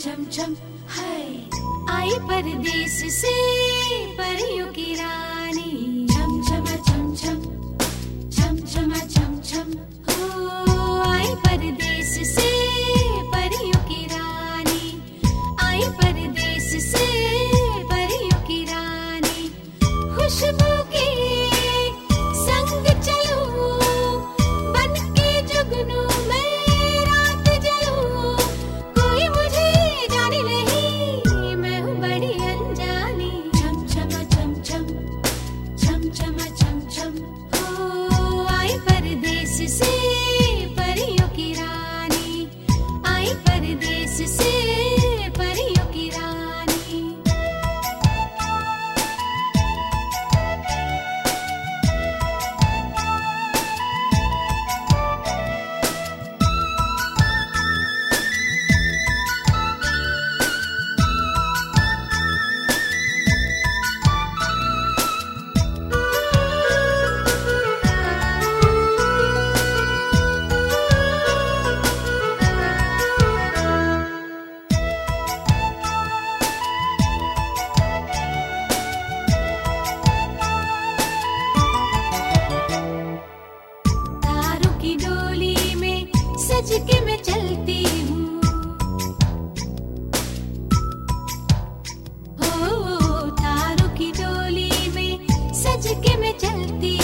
छम छम हाय। आई परदेश से परियों की रानी। छम छम छम छम छम छम छम छम हो। आई परदेश से परियों की रानी। आई परदेश से परियों की रानी। खुशबू की हिचके में चलती हूँ। हो तारों की डोली में सज के मैं चलती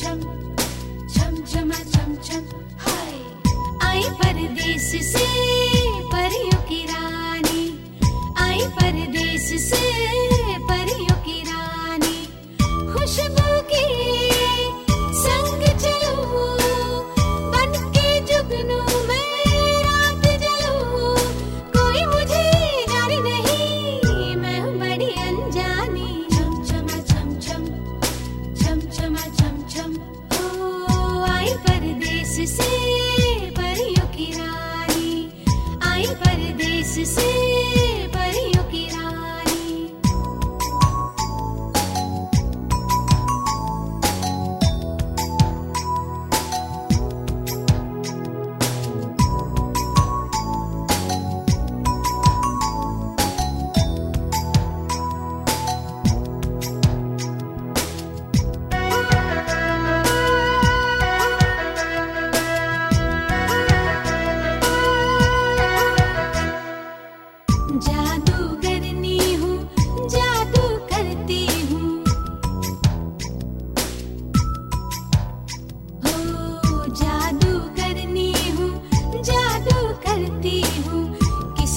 चम चम चमा चम चम हाय। आई परदेश से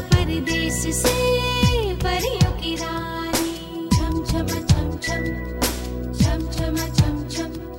परदेश से परियों की रानी। छम छम चम छम। chum chum chum chum.